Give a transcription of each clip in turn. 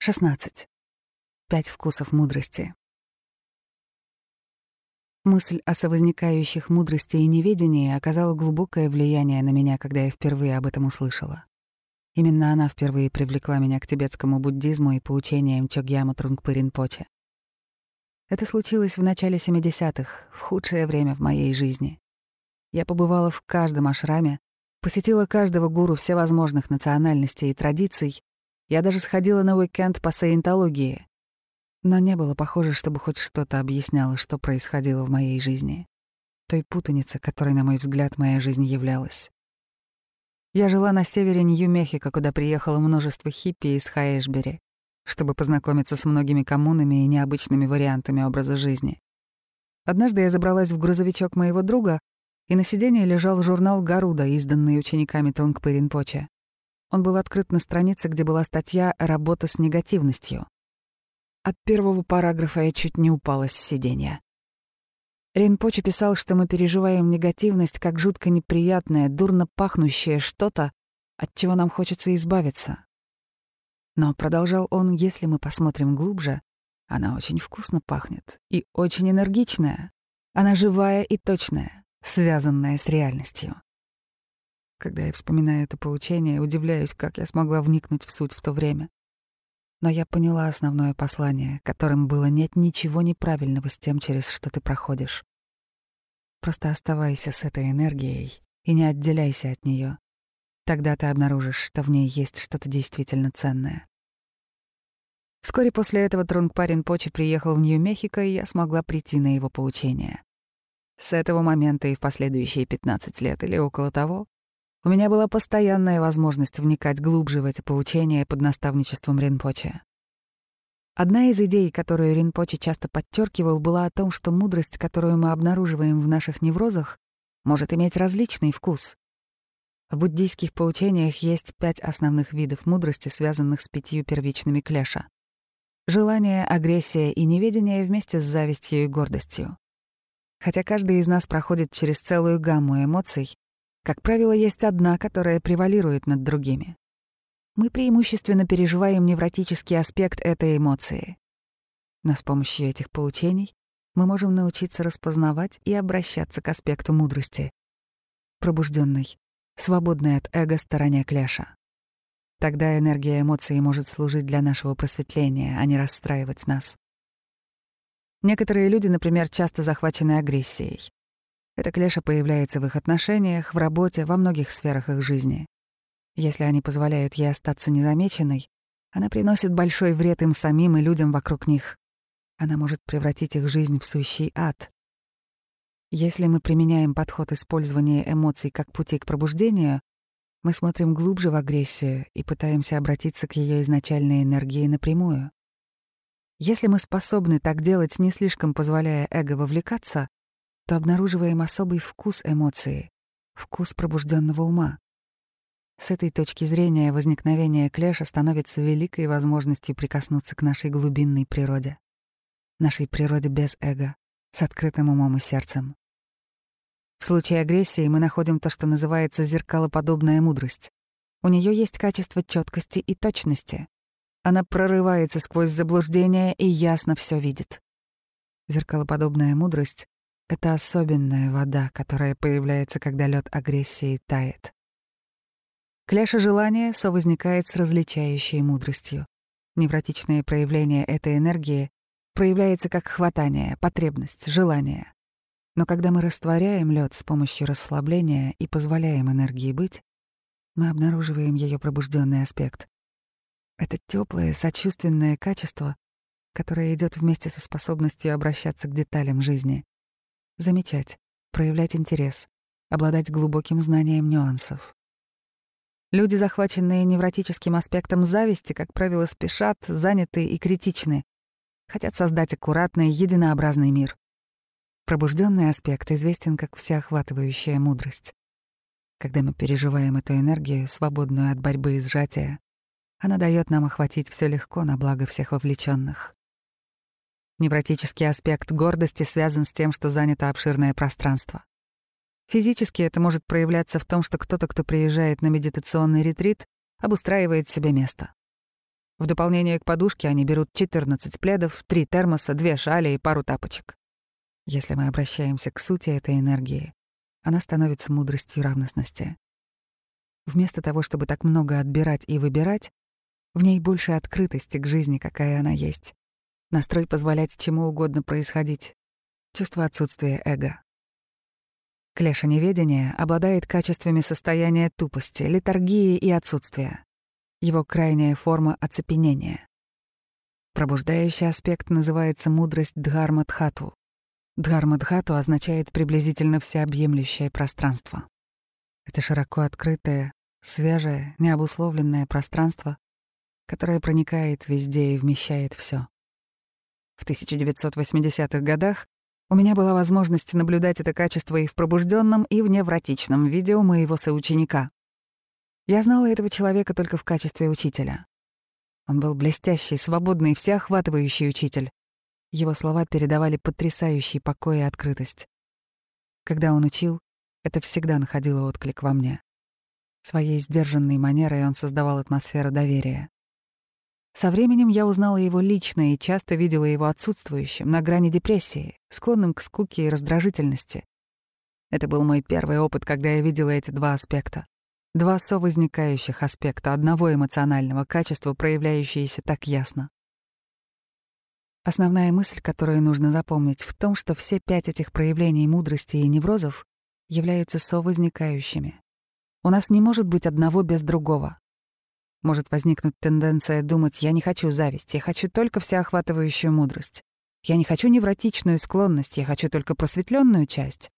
16. Пять вкусов мудрости. Мысль о совозникающих мудрости и неведении оказала глубокое влияние на меня, когда я впервые об этом услышала. Именно она впервые привлекла меня к тибетскому буддизму и поучениям Чогьяма Трунгпы Ринпоче. Это случилось в начале 70-х, в худшее время в моей жизни. Я побывала в каждом ашраме, посетила каждого гуру всевозможных национальностей и традиций, я даже сходила на уикенд по саентологии. Но не было похоже, чтобы хоть что-то объясняло, что происходило в моей жизни. Той путанице, которой, на мой взгляд, моя жизнь являлась. Я жила на севере Нью-Мехико, куда приехало множество хиппи из Хаэшбери, чтобы познакомиться с многими коммунами и необычными вариантами образа жизни. Однажды я забралась в грузовичок моего друга, и на сиденье лежал журнал «Гаруда», изданный учениками Трунгпы Ринпоче. Он был открыт на странице, где была статья «Работа с негативностью». От первого параграфа я чуть не упала с сиденья. Ринпоче писал, что мы переживаем негативность как жутко неприятное, дурно пахнущее что-то, от чего нам хочется избавиться. Но, продолжал он, если мы посмотрим глубже, она очень вкусно пахнет и очень энергичная. Она живая и точная, связанная с реальностью. Когда я вспоминаю это поучение, удивляюсь, как я смогла вникнуть в суть в то время. Но я поняла основное послание, которым было нет ничего неправильного с тем, через что ты проходишь. Просто оставайся с этой энергией и не отделяйся от нее. Тогда ты обнаружишь, что в ней есть что-то действительно ценное. Вскоре после этого Трунгпарин Почи приехал в Нью-Мехико, и я смогла прийти на его поучение. С этого момента и в последующие 15 лет или около того у меня была постоянная возможность вникать глубже в эти поучения под наставничеством Ринпоче. Одна из идей, которую Ринпоче часто подчеркивал, была о том, что мудрость, которую мы обнаруживаем в наших неврозах, может иметь различный вкус. В буддийских поучениях есть пять основных видов мудрости, связанных с пятью первичными клеша. Желание, агрессия и неведение вместе с завистью и гордостью. Хотя каждый из нас проходит через целую гамму эмоций, как правило, есть одна, которая превалирует над другими. Мы преимущественно переживаем невротический аспект этой эмоции. Но с помощью этих поучений мы можем научиться распознавать и обращаться к аспекту мудрости. Пробужденной, свободной от эго стороне кляша. Тогда энергия эмоций может служить для нашего просветления, а не расстраивать нас. Некоторые люди, например, часто захвачены агрессией. Эта клеша появляется в их отношениях, в работе, во многих сферах их жизни. Если они позволяют ей остаться незамеченной, она приносит большой вред им самим и людям вокруг них. Она может превратить их жизнь в сущий ад. Если мы применяем подход использования эмоций как пути к пробуждению, мы смотрим глубже в агрессию и пытаемся обратиться к ее изначальной энергии напрямую. Если мы способны так делать, не слишком позволяя эго вовлекаться, то обнаруживаем особый вкус эмоции, вкус пробужденного ума. С этой точки зрения возникновение клеша становится великой возможностью прикоснуться к нашей глубинной природе, нашей природе без эго, с открытым умом и сердцем. В случае агрессии мы находим то, что называется зеркалоподобная мудрость. У нее есть качество четкости и точности. Она прорывается сквозь заблуждения и ясно все видит. Зеркалоподобная мудрость это особенная вода, которая появляется, когда лед агрессии тает. Кляша желания совозникает с различающей мудростью. Невротичное проявление этой энергии проявляется как хватание, потребность, желание. Но когда мы растворяем лед с помощью расслабления и позволяем энергии быть, мы обнаруживаем ее пробужденный аспект. Это теплое, сочувственное качество, которое идет вместе со способностью обращаться к деталям жизни замечать, проявлять интерес, обладать глубоким знанием нюансов. Люди, захваченные невротическим аспектом зависти, как правило, спешат, заняты и критичны, хотят создать аккуратный, единообразный мир. Пробужденный аспект известен как всеохватывающая мудрость. Когда мы переживаем эту энергию, свободную от борьбы и сжатия, она дает нам охватить все легко на благо всех вовлеченных. Невротический аспект гордости связан с тем, что занято обширное пространство. Физически это может проявляться в том, что кто-то, кто приезжает на медитационный ретрит, обустраивает себе место. В дополнение к подушке они берут 14 пледов, 3 термоса, 2 шали и пару тапочек. Если мы обращаемся к сути этой энергии, она становится мудростью равностности. Вместо того, чтобы так много отбирать и выбирать, в ней больше открытости к жизни, какая она есть. Настрой позволять чему угодно происходить. Чувство отсутствия эго. Клеша неведения обладает качествами состояния тупости, литургии и отсутствия. Его крайняя форма — оцепенения. Пробуждающий аспект называется мудрость Дхармадхату. Дхармадхату означает приблизительно всеобъемлющее пространство. Это широко открытое, свежее, необусловленное пространство, которое проникает везде и вмещает все. В 1980-х годах у меня была возможность наблюдать это качество и в пробужденном, и в невротичном виде у моего соученика. Я знала этого человека только в качестве учителя. Он был блестящий, свободный, всеохватывающий учитель. Его слова передавали потрясающий покой и открытость. Когда он учил, это всегда находило отклик во мне. Своей сдержанной манерой он создавал атмосферу доверия. Со временем я узнала его лично и часто видела его отсутствующим, на грани депрессии, склонным к скуке и раздражительности. Это был мой первый опыт, когда я видела эти два аспекта. Два совозникающих аспекта одного эмоционального качества, проявляющиеся так ясно. Основная мысль, которую нужно запомнить, в том, что все пять этих проявлений мудрости и неврозов являются совозникающими. У нас не может быть одного без другого. Может возникнуть тенденция думать «я не хочу зависть, я хочу только всеохватывающую мудрость». Я не хочу невротичную склонность, я хочу только просветленную часть.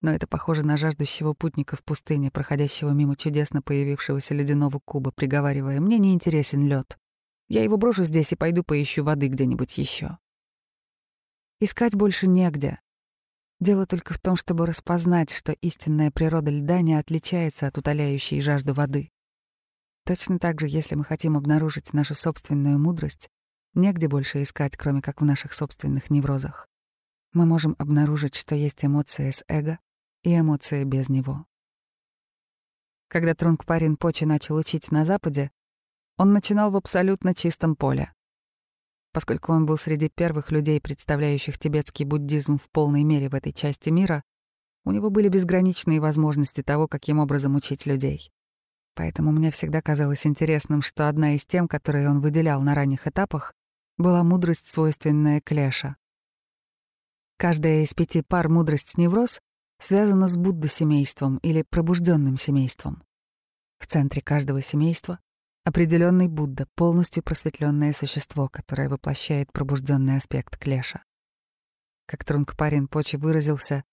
Но это похоже на жаждущего путника в пустыне, проходящего мимо чудесно появившегося ледяного куба, приговаривая «мне не интересен лед. Я его брошу здесь и пойду поищу воды где-нибудь еще. Искать больше негде. Дело только в том, чтобы распознать, что истинная природа льда не отличается от утоляющей жажду воды. Точно так же, если мы хотим обнаружить нашу собственную мудрость, негде больше искать, кроме как в наших собственных неврозах. Мы можем обнаружить, что есть эмоция с эго и эмоция без него. Когда Трунгпарин Почи начал учить на Западе, он начинал в абсолютно чистом поле. Поскольку он был среди первых людей, представляющих тибетский буддизм в полной мере в этой части мира, у него были безграничные возможности того, каким образом учить людей. Поэтому мне всегда казалось интересным, что одна из тем, которые он выделял на ранних этапах, была мудрость, свойственная Клеша. Каждая из пяти пар мудрость-невроз связана с Будда-семейством или пробужденным семейством. В центре каждого семейства Определенный Будда — полностью просветленное существо, которое воплощает пробужденный аспект Клеша. Как Трунгпарин Почи выразился,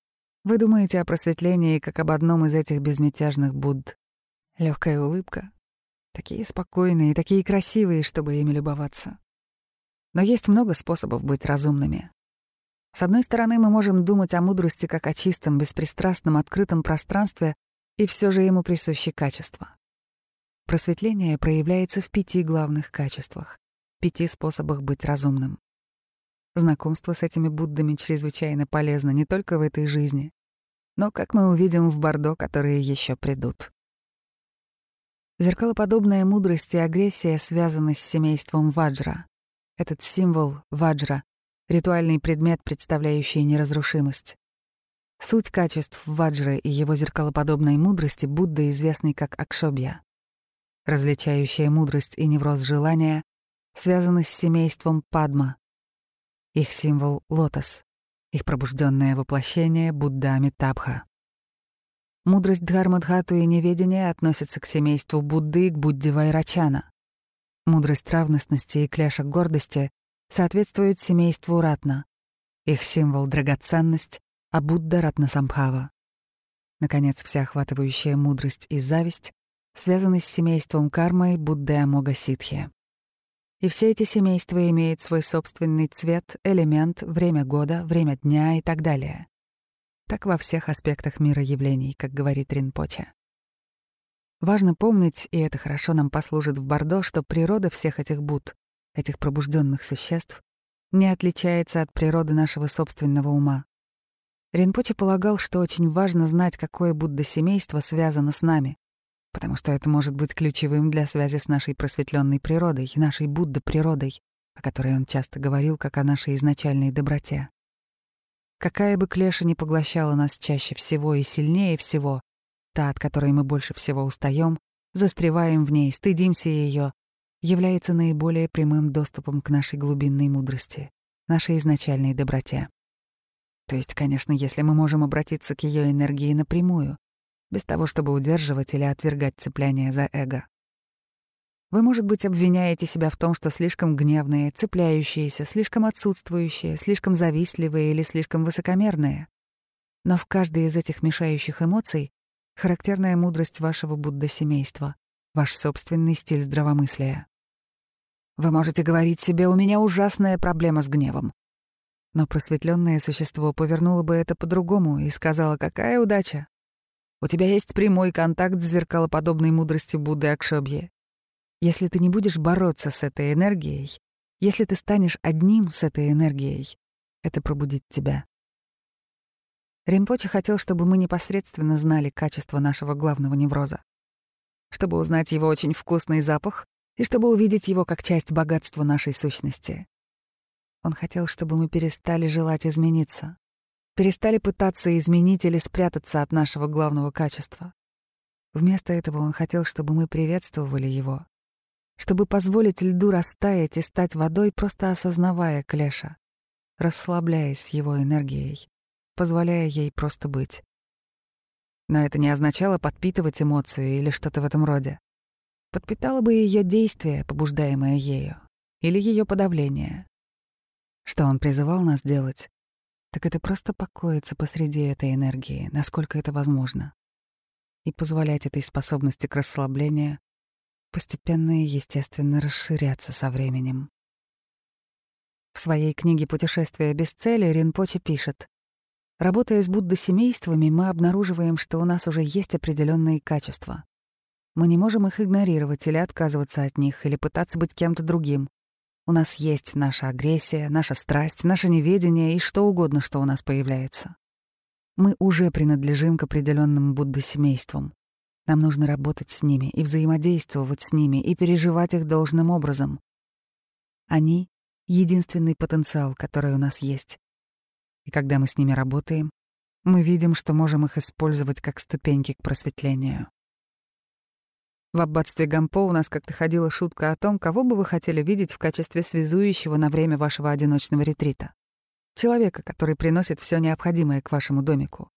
вы думаете о просветлении как об одном из этих безмятежных Будд. Легкая улыбка. Такие спокойные такие красивые, чтобы ими любоваться. Но есть много способов быть разумными. С одной стороны, мы можем думать о мудрости как о чистом, беспристрастном, открытом пространстве, и все же ему присущи качества. Просветление проявляется в пяти главных качествах, пяти способах быть разумным. Знакомство с этими Буддами чрезвычайно полезно не только в этой жизни, но, как мы увидим в Бордо, которые еще придут. Зеркалоподобная мудрость и агрессия связаны с семейством Ваджра. Этот символ — Ваджра — ритуальный предмет, представляющий неразрушимость. Суть качеств Ваджры и его зеркалоподобной мудрости Будда известный как Акшобья различающая мудрость и невроз желания, связаны с семейством Падма. Их символ — лотос, их пробужденное воплощение — Будда Амитабха. Мудрость Дхармадхату и неведение относятся к семейству Будды и к Будде Вайрачана. Мудрость равностности и кляша гордости соответствует семейству Ратна. Их символ — драгоценность, а Будда — Ратнасамбхава. Наконец, всеохватывающая мудрость и зависть связаны с семейством кармы Будды Амога Ситхи. И все эти семейства имеют свой собственный цвет, элемент, время года, время дня и так далее. Так во всех аспектах мира явлений, как говорит Ринпоче. Важно помнить, и это хорошо нам послужит в Бордо, что природа всех этих Буд, этих пробужденных существ, не отличается от природы нашего собственного ума. Ринпоче полагал, что очень важно знать, какое Будда-семейство связано с нами, потому что это может быть ключевым для связи с нашей просветленной природой, нашей Будда-природой, о которой он часто говорил как о нашей изначальной доброте. Какая бы клеша ни поглощала нас чаще всего и сильнее всего, та, от которой мы больше всего устаем, застреваем в ней, стыдимся ее, является наиболее прямым доступом к нашей глубинной мудрости, нашей изначальной доброте. То есть, конечно, если мы можем обратиться к ее энергии напрямую, без того, чтобы удерживать или отвергать цепляние за эго. Вы, может быть, обвиняете себя в том, что слишком гневные, цепляющиеся, слишком отсутствующие, слишком завистливые или слишком высокомерные. Но в каждой из этих мешающих эмоций характерная мудрость вашего Будда-семейства, ваш собственный стиль здравомыслия. Вы можете говорить себе «у меня ужасная проблема с гневом». Но просветленное существо повернуло бы это по-другому и сказала «какая удача! У тебя есть прямой контакт с зеркалоподобной мудростью Будды Акшобье. Если ты не будешь бороться с этой энергией, если ты станешь одним с этой энергией, это пробудит тебя. Римпоче хотел, чтобы мы непосредственно знали качество нашего главного невроза. Чтобы узнать его очень вкусный запах и чтобы увидеть его как часть богатства нашей сущности. Он хотел, чтобы мы перестали желать измениться, перестали пытаться изменить или спрятаться от нашего главного качества. Вместо этого он хотел, чтобы мы приветствовали его, чтобы позволить льду растаять и стать водой, просто осознавая Клеша, расслабляясь его энергией, позволяя ей просто быть. Но это не означало подпитывать эмоцию или что-то в этом роде. Подпитало бы ее действие, побуждаемое ею, или ее подавление. Что он призывал нас делать, так это просто покоиться посреди этой энергии, насколько это возможно, и позволять этой способности к расслаблению постепенно и естественно расширяться со временем. В своей книге «Путешествие без цели» Ринпоче пишет, «Работая с Будда-семействами, мы обнаруживаем, что у нас уже есть определенные качества. Мы не можем их игнорировать или отказываться от них, или пытаться быть кем-то другим. У нас есть наша агрессия, наша страсть, наше неведение и что угодно, что у нас появляется. Мы уже принадлежим к определенным Будда-семействам. Нам нужно работать с ними и взаимодействовать с ними и переживать их должным образом. Они — единственный потенциал, который у нас есть. И когда мы с ними работаем, мы видим, что можем их использовать как ступеньки к просветлению. В аббатстве Гампо у нас как-то ходила шутка о том, кого бы вы хотели видеть в качестве связующего на время вашего одиночного ретрита. Человека, который приносит все необходимое к вашему домику.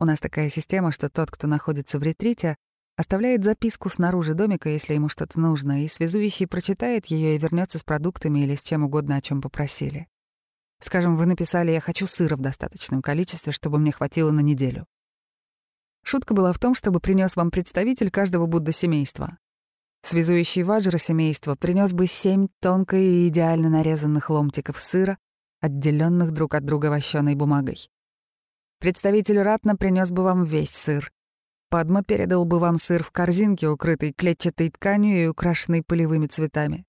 У нас такая система, что тот, кто находится в ретрите, оставляет записку снаружи домика, если ему что-то нужно, и связующий прочитает ее и вернется с продуктами или с чем угодно, о чем попросили. Скажем, вы написали «я хочу сыра в достаточном количестве, чтобы мне хватило на неделю». Шутка была в том, чтобы принес вам представитель каждого Будда-семейства. Связующий ваджра семейства принес бы семь тонко и идеально нарезанных ломтиков сыра, отделенных друг от друга вощеной бумагой. Представитель ратно принес бы вам весь сыр. Падма передал бы вам сыр в корзинке, укрытой клетчатой тканью и украшенной полевыми цветами.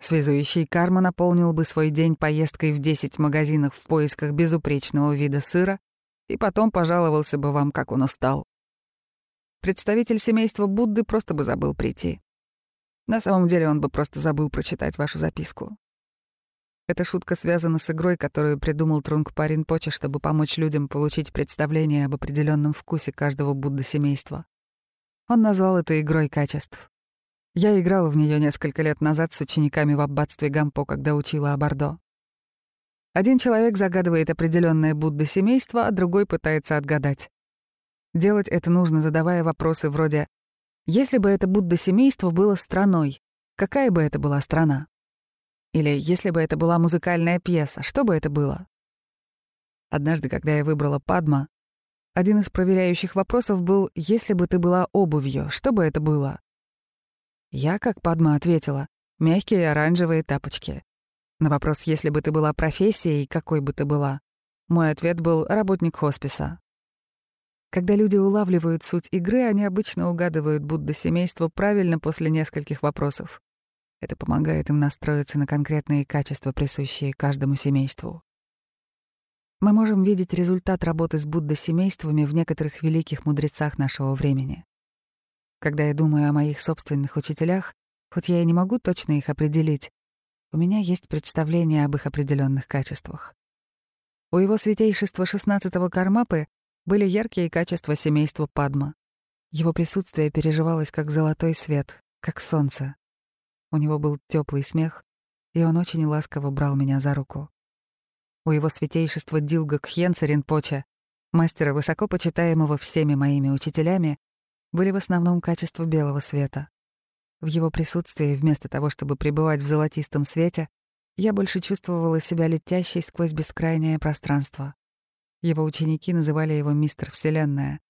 Связующий карма наполнил бы свой день поездкой в 10 магазинах в поисках безупречного вида сыра и потом пожаловался бы вам, как он устал. Представитель семейства Будды просто бы забыл прийти. На самом деле он бы просто забыл прочитать вашу записку. Эта шутка связана с игрой, которую придумал Трунг Парин Поча, чтобы помочь людям получить представление об определенном вкусе каждого Будда-семейства. Он назвал это игрой качеств. Я играла в нее несколько лет назад с учениками в аббатстве Гампо, когда учила о Бордо. Один человек загадывает определенное Будда-семейство, а другой пытается отгадать. Делать это нужно, задавая вопросы вроде «Если бы это Будда-семейство было страной, какая бы это была страна?» Или если бы это была музыкальная пьеса, что бы это было? Однажды, когда я выбрала Падма, один из проверяющих вопросов был «Если бы ты была обувью, что бы это было?» Я, как Падма, ответила «Мягкие оранжевые тапочки». На вопрос «Если бы ты была профессией, какой бы ты была?» Мой ответ был «Работник хосписа». Когда люди улавливают суть игры, они обычно угадывают Будда семейство правильно после нескольких вопросов. Это помогает им настроиться на конкретные качества, присущие каждому семейству. Мы можем видеть результат работы с Будда-семействами в некоторых великих мудрецах нашего времени. Когда я думаю о моих собственных учителях, хоть я и не могу точно их определить, у меня есть представление об их определенных качествах. У его святейшества шестнадцатого Кармапы были яркие качества семейства Падма. Его присутствие переживалось как золотой свет, как солнце. У него был теплый смех, и он очень ласково брал меня за руку. У его святейшества Дилга Кхьенца Ринпоча, мастера высоко почитаемого всеми моими учителями, были в основном качества белого света. В его присутствии, вместо того, чтобы пребывать в золотистом свете, я больше чувствовала себя летящей сквозь бескрайнее пространство. Его ученики называли его «Мистер Вселенная».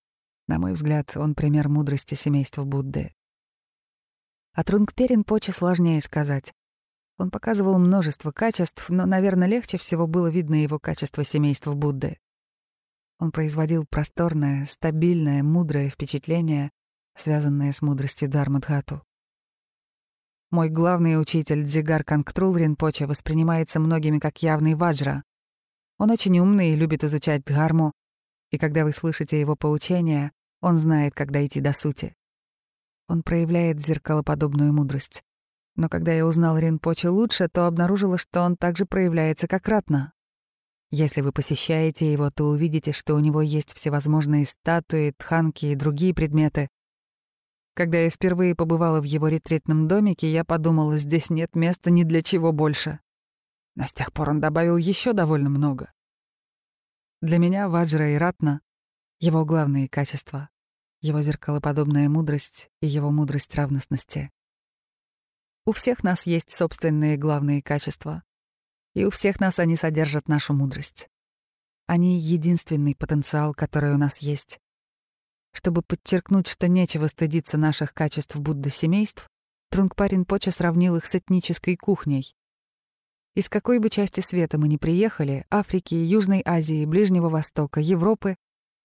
На мой взгляд, он пример мудрости семейства Будды. О Трунгперин Поче сложнее сказать. Он показывал множество качеств, но, наверное, легче всего было видно его качество семейства Будды. Он производил просторное, стабильное, мудрое впечатление, связанное с мудростью Дармадхату. Мой главный учитель Дзигар Кангтрул Ринпоче воспринимается многими как явный ваджра. Он очень умный и любит изучать дхарму, и когда вы слышите его поучения, он знает, как дойти до сути. Он проявляет зеркалоподобную мудрость. Но когда я узнал Ринпоче лучше, то обнаружила, что он также проявляется как ратна. Если вы посещаете его, то увидите, что у него есть всевозможные статуи, тханки и другие предметы, когда я впервые побывала в его ретритном домике, я подумала, здесь нет места ни для чего больше. Но с тех пор он добавил еще довольно много. Для меня Ваджра и Ратна — его главные качества, его зеркалоподобная мудрость и его мудрость равностности. У всех нас есть собственные главные качества, и у всех нас они содержат нашу мудрость. Они — единственный потенциал, который у нас есть. Чтобы подчеркнуть, что нечего стыдиться наших качеств Будда-семейств, Трунгпарин Поча сравнил их с этнической кухней. Из какой бы части света мы ни приехали, Африки, Южной Азии, Ближнего Востока, Европы,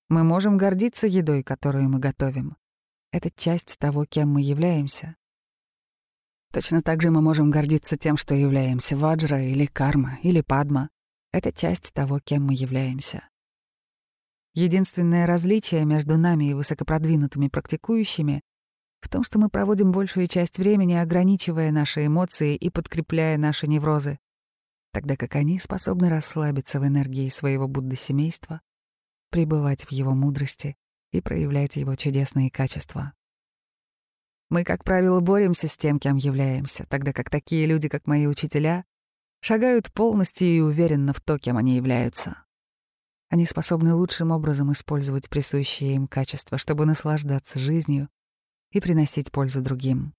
мы можем гордиться едой, которую мы готовим. Это часть того, кем мы являемся. Точно так же мы можем гордиться тем, что являемся Ваджра или Карма или Падма. Это часть того, кем мы являемся. Единственное различие между нами и высокопродвинутыми практикующими в том, что мы проводим большую часть времени, ограничивая наши эмоции и подкрепляя наши неврозы, тогда как они способны расслабиться в энергии своего Будды-семейства, пребывать в его мудрости и проявлять его чудесные качества. Мы, как правило, боремся с тем, кем являемся, тогда как такие люди, как мои учителя, шагают полностью и уверенно в то, кем они являются. Они способны лучшим образом использовать присущие им качества, чтобы наслаждаться жизнью и приносить пользу другим.